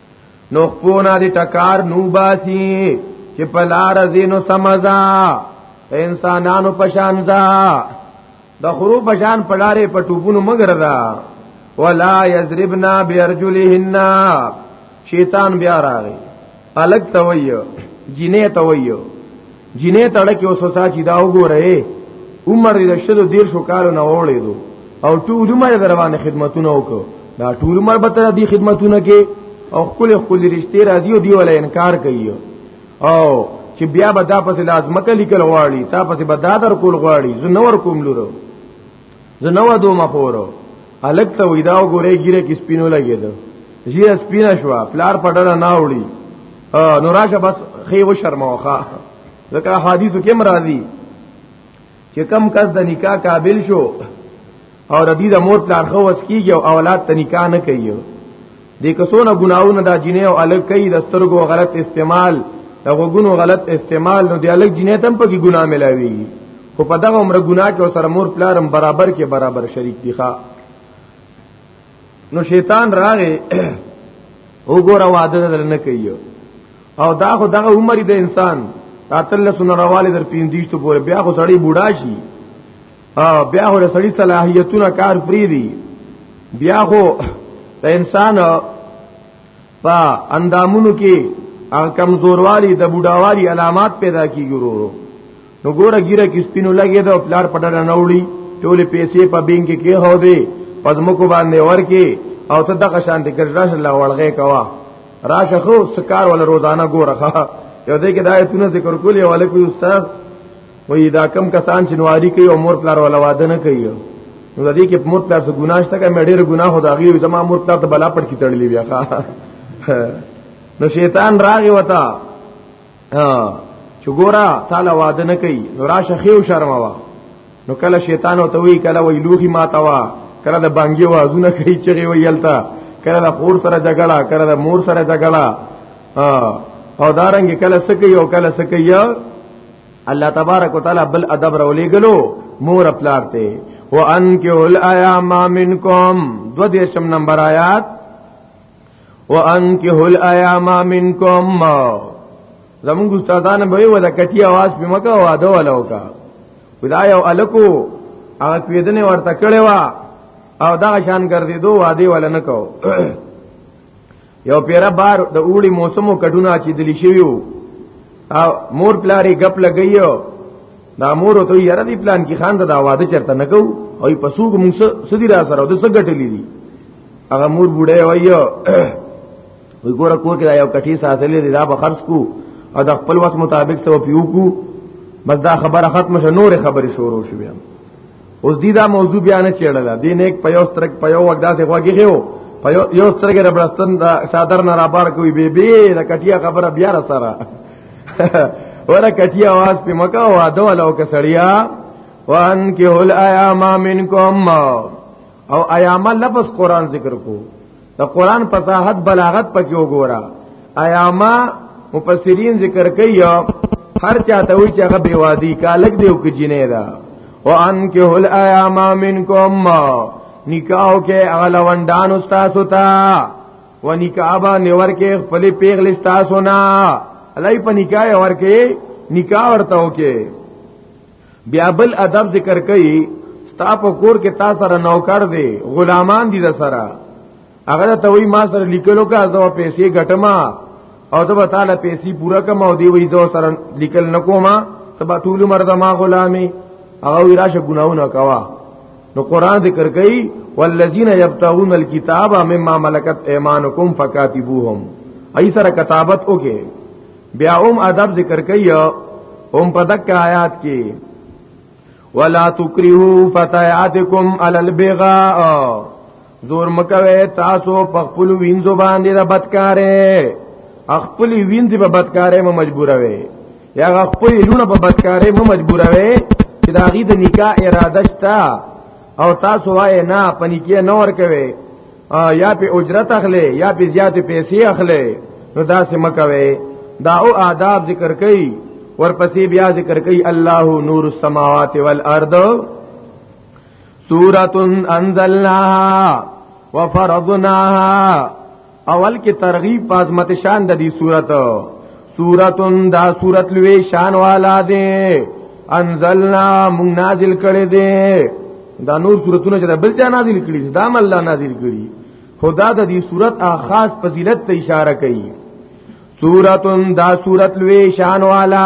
نو خپونا دی ټکار نو باسی چې په لار زینو سمزا انسانانو پشان دا د خرو پشان پلارې په ټوبونو مگر دا ولا یضربنا بیرجلهن شیطان بیا راغی الګ تویو جنې تویو جنې تړه کې اوسو ساچې دا وګوره عمر دې شلو دیر شو کالو نه وړې دو او ټول عمر روانه خدمتونه وکړو دا ټول عمر به تر دې خدمتونه کې او خپل خپل رشتې راځي او دی ولا انکار کوي او چې بیا به دا پسې لازمه کلی کول غواړي تا پسې به دا در کول غواړي زه نور کوم لورو زنو دو مخورو الک ته ویداو ګورې ګیره کې سپینو لګیدو ژیره سپینه شو پلار پټړه نه وړي نو راشه بس خې و شرموخه ځکه حدیثو کې مرادي چې کم کس د نکاح قابل شو او ردی د مور پلار خو وس کیږي او اولاد ته نکاح نه کوي د کسونه ګناونه دا جنې او الګ کوي د سترګو غلط استعمال د غوګونو غلط استعمال نو د الګ جنې تم په کې ګناه ملاوي خو په دغه عمر ګناه کې سره مور پلارم برابر کې برابر شریک دي ښا نو شیطان راغې وګوره واده دل نه کوي او دا خو دغه عمر د انسان تاتل سن رواله در پیندیشتو پورې بیا خو سړی بوډا شي او بیا هو سړی صلاحیتونه کار پری دی بیا خو د انسان په اندامونو کې هغه کمزوروالی د بډاوالي علامات پیدا کیږي ورو نو ګوره ګیره کې سپینو لګي دا پلار پټړه نوړي ټولې پیسې په بینک کې هو دی پزمو کو باندې ورکی او ته دغه شان دې ګرځاش الله وړغه کوا راشه خو سکار ول روزانه ګوره یو دې کې دا ایتونه ذکر کولې والکو استاد وای دا کم کسان چې نواری کوي او مور پلار ولا واده نه کوي نو د دې کې مور پلار څخه ګناه شته کوي ډېر ګناه خو دا غي زما مور پلار ته بلا پټ کی تړلې بیا نو شیطان راغی وتا چې ګورا تعالی واده نه کوي نو راشه خيو شرم وا نو کله شیطان او توي کله وی لوخي ماتا وا کله د بانګي وازونه کوي چې وی یلتا کله د خور سره جګړه کله د مور سره جګړه او دارنګ کله سکه یو کله سکه یو الله تبارک وتعالى بل ادب راولېګلو مور خپلار ته وانکحوا الايام منکم دو دیشم نمبر آیات وانکحوا الايام منکم زموږ استادان به یو د کټي आवाज په مکه واده ولو کا خدای او الکو هغه پیدنه ورته کړي وا او دا شان ګرځې دو واده ول نه کو یو پیرا بار د اوړي موسمو کډونه چې دلی شویو او مور پلاری غپ لګیو دا مور ته یره دی پلان کې خان دا واده چرته نکو او په سوق موږ سدی را سره د سګټلې دي هغه مور بوډه وایو وی ګوره کور کې یو کټی ساتلې دی دا به خرج کو او د خپل وخت مطابق سو پیو کو بس دا خبره ختم شو نور خبرې شروع شوې اوس دې دا موضوع بیان چېړل دې نیک په یو سترګ په یو وخت داسې خوږی غو په یو سترګ ربړستن دا صادر نه را بار کوي بي بي دا کټیا خبره بیا را سره ولا کټیا आवाज په مکه او ادو لو کسړیا وان کې هل ایام منکم او ایام لفظ قران ذکر کو د قران فصاحت بلاغت پکې وګوره آیا ما مفسرین ذکر کوي هر چاته وی چې هغه بیوادی کالک دیو کې جنې ده او ان کې هل آیا ما منکم نکاح کې اغلوندان استاد ہوتا و نکاح با نور کې خپل پیغل استاد ہونا الای په نکاح ور کې نکاح ورته وکي بیا بل ادب ذکر کوي ستا په کور کې تا سره نوکر دی غلامان دي د سره هغه ته وای ما سره لیکلو کا زو پیسې ګټما او زه به تعالی پیسې پورا کوم او دی وای زو سره لیکل نکوما تبا ټول مرد ما غلامي هغه وی راشه ګناونه کوا نو قران ذکر کوي والذین یبتغون الكتاب مما ملکت ایمانکم فکاتبوهم ای سره کتابت وکي بیا هم ادب ذکر کوي هم په دک آیات کې ولا تکرهو فتياتکم علی البغاء زور مکوي تاسو په خپل وینځو باندې د بدکارې خپل وینځي په بدکارې مو مجبوروي یا خپل لونه په بدکارې مو مجبوروي چې دا غي د نکاح اراده شته او تاسو وای نه پني کې نور کوي یا په اجرت اخلي یا په زیات پیسې اخلي نو دا سم کوي دا او آداب ذکر کوي ورپسې بیا ذکر کوي الله نور السماوات والارض سورۃ انزلناها وفرضناها اول کې ترغیب پازمت شان د دې سورته سورتن دا سورت لوی شان والا دی انزلنا مون نازل کړي دی دا نور سورتونه چې بل چا نازل کړي دا مل الله نازل کړي خدا د دې سورت ا خاص فضیلت ته اشاره کوي سورتن دا سورت لوی شان والا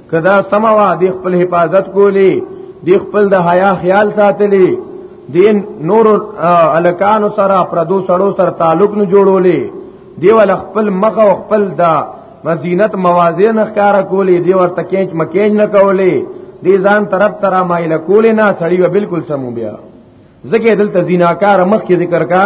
کدا سموا د خپل حفاظت کولی د خپل د حیا خیال ساتلی دین نور الکان سره پردو سړو سره تعلق نه جوړولې دی ول خپل مخ او خپل دا مزینت موازی نه ښکارا کولې دی ورته کینچ مکینچ نه کولې دی ځان طرف ترا مایل کولې نه سړی و بالکل سمو بیا زکه دلته زیناکار مخ کې ذکر کا